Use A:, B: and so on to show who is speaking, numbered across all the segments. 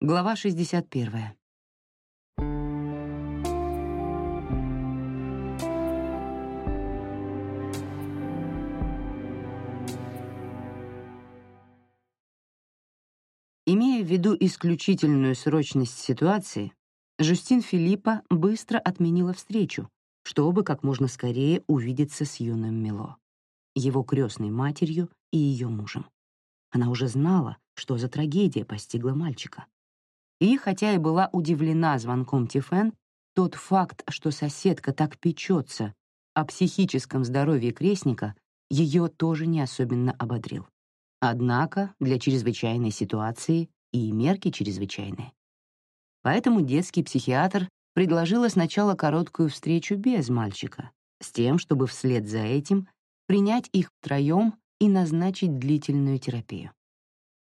A: Глава 61. Имея в виду исключительную срочность ситуации, Жюстин Филиппа быстро отменила встречу, чтобы как можно скорее увидеться с юным Мило, его крестной матерью и ее мужем. Она уже знала, что за трагедия постигла мальчика. И, хотя и была удивлена звонком Тифен, тот факт, что соседка так печется о психическом здоровье крестника, ее тоже не особенно ободрил. Однако для чрезвычайной ситуации и мерки чрезвычайные. Поэтому детский психиатр предложила сначала короткую встречу без мальчика, с тем, чтобы вслед за этим принять их втроем и назначить длительную терапию.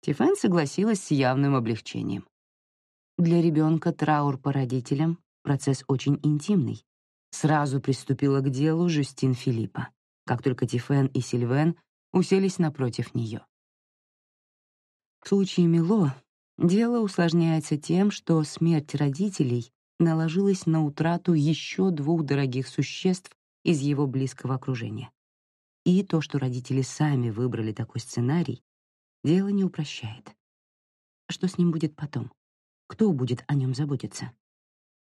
A: Тифен согласилась с явным облегчением. Для ребенка траур по родителям — процесс очень интимный. Сразу приступила к делу Жюстин Филиппа, как только Тифен и Сильвен уселись напротив нее. В случае Мило дело усложняется тем, что смерть родителей наложилась на утрату еще двух дорогих существ из его близкого окружения. И то, что родители сами выбрали такой сценарий, дело не упрощает. Что с ним будет потом? Кто будет о нем заботиться?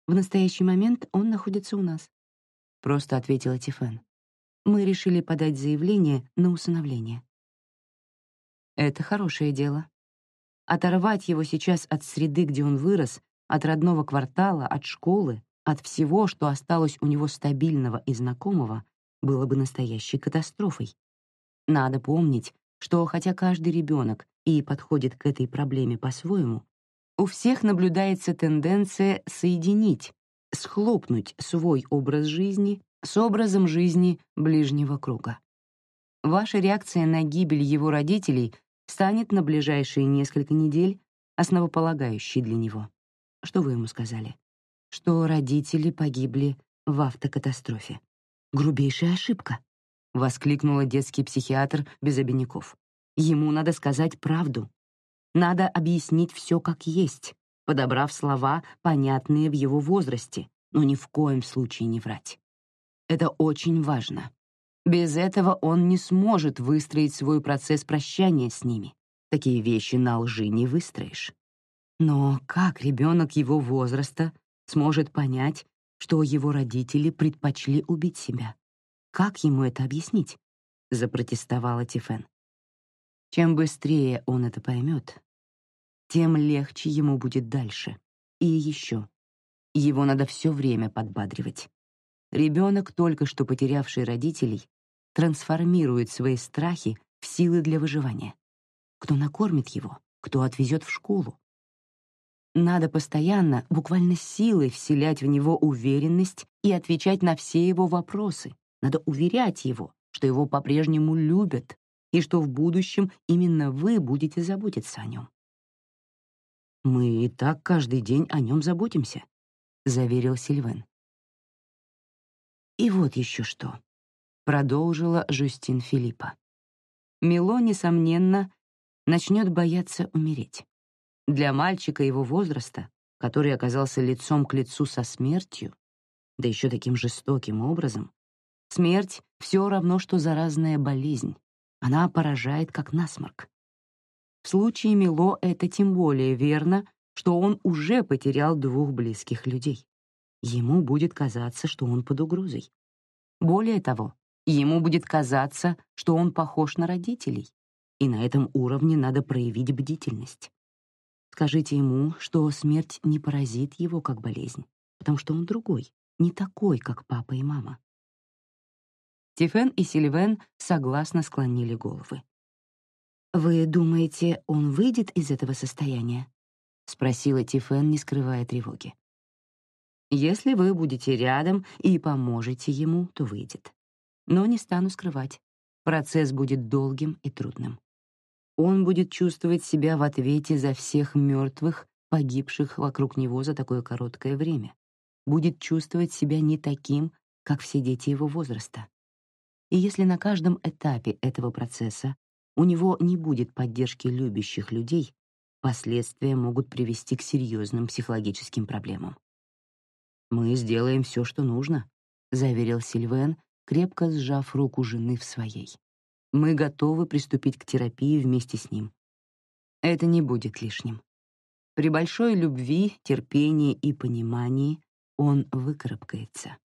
A: В настоящий момент он находится у нас. Просто ответила Тифен. Мы решили подать заявление на усыновление. Это хорошее дело. Оторвать его сейчас от среды, где он вырос, от родного квартала, от школы, от всего, что осталось у него стабильного и знакомого, было бы настоящей катастрофой. Надо помнить, что хотя каждый ребенок и подходит к этой проблеме по-своему, у всех наблюдается тенденция соединить, схлопнуть свой образ жизни с образом жизни ближнего круга. Ваша реакция на гибель его родителей станет на ближайшие несколько недель основополагающей для него. Что вы ему сказали? Что родители погибли в автокатастрофе. Грубейшая ошибка, воскликнула детский психиатр без обиняков. Ему надо сказать правду, надо объяснить все как есть, подобрав слова, понятные в его возрасте, но ни в коем случае не врать. Это очень важно. Без этого он не сможет выстроить свой процесс прощания с ними. Такие вещи на лжи не выстроишь. Но как ребенок его возраста сможет понять, что его родители предпочли убить себя? Как ему это объяснить? Запротестовала Тифен. Чем быстрее он это поймет, тем легче ему будет дальше. И еще. Его надо все время подбадривать. Ребенок, только что потерявший родителей, трансформирует свои страхи в силы для выживания. Кто накормит его, кто отвезет в школу. Надо постоянно, буквально силой вселять в него уверенность и отвечать на все его вопросы. Надо уверять его, что его по-прежнему любят и что в будущем именно вы будете заботиться о нем. Мы и так каждый день о нем заботимся, заверил Сильвен. И вот еще что, продолжила Жюстин Филиппа. Мило несомненно начнет бояться умереть. Для мальчика его возраста, который оказался лицом к лицу со смертью, да еще таким жестоким образом, смерть все равно что заразная болезнь. Она поражает как насморк. В случае Мило это тем более верно, что он уже потерял двух близких людей. Ему будет казаться, что он под угрозой. Более того, ему будет казаться, что он похож на родителей, и на этом уровне надо проявить бдительность. Скажите ему, что смерть не поразит его как болезнь, потому что он другой, не такой, как папа и мама. Тифен и Сильвен согласно склонили головы. «Вы думаете, он выйдет из этого состояния?» — спросила Тифен, не скрывая тревоги. «Если вы будете рядом и поможете ему, то выйдет. Но не стану скрывать. Процесс будет долгим и трудным. Он будет чувствовать себя в ответе за всех мертвых, погибших вокруг него за такое короткое время. Будет чувствовать себя не таким, как все дети его возраста. И если на каждом этапе этого процесса у него не будет поддержки любящих людей, Последствия могут привести к серьезным психологическим проблемам. «Мы сделаем все, что нужно», — заверил Сильвен, крепко сжав руку жены в своей. «Мы готовы приступить к терапии вместе с ним. Это не будет лишним. При большой любви, терпении и понимании он выкарабкается».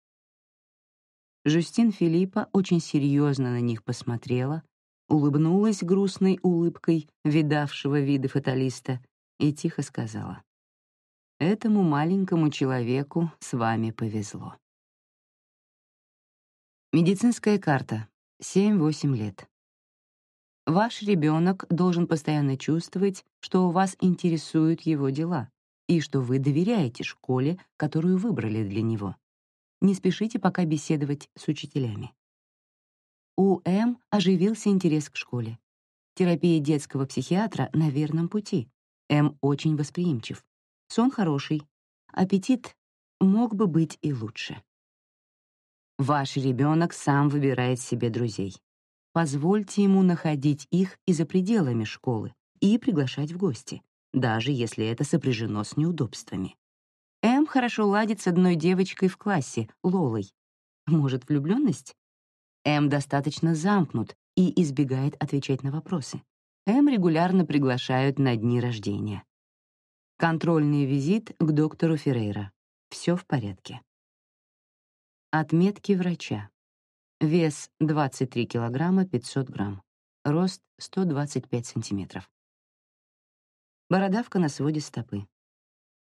A: Жюстин Филиппа очень серьезно на них посмотрела, улыбнулась грустной улыбкой видавшего виды фаталиста и тихо сказала. «Этому маленькому человеку с вами повезло». Медицинская карта. 7-8 лет. Ваш ребенок должен постоянно чувствовать, что вас интересуют его дела и что вы доверяете школе, которую выбрали для него. Не спешите пока беседовать с учителями. У М оживился интерес к школе. Терапия детского психиатра на верном пути. М очень восприимчив. Сон хороший. Аппетит мог бы быть и лучше. Ваш ребенок сам выбирает себе друзей. Позвольте ему находить их и за пределами школы и приглашать в гости, даже если это сопряжено с неудобствами. М хорошо ладит с одной девочкой в классе, Лолой. Может, влюбленность? М достаточно замкнут и избегает отвечать на вопросы. М регулярно приглашают на дни рождения. Контрольный визит к доктору Феррейра. Все в порядке. Отметки врача. Вес 23 килограмма 500 грамм. Рост 125 сантиметров. Бородавка на своде стопы.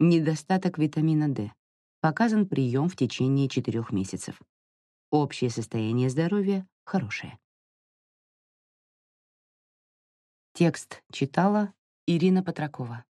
A: Недостаток витамина D. Показан прием в течение 4 месяцев. Общее состояние здоровья хорошее. Текст читала Ирина Патракова.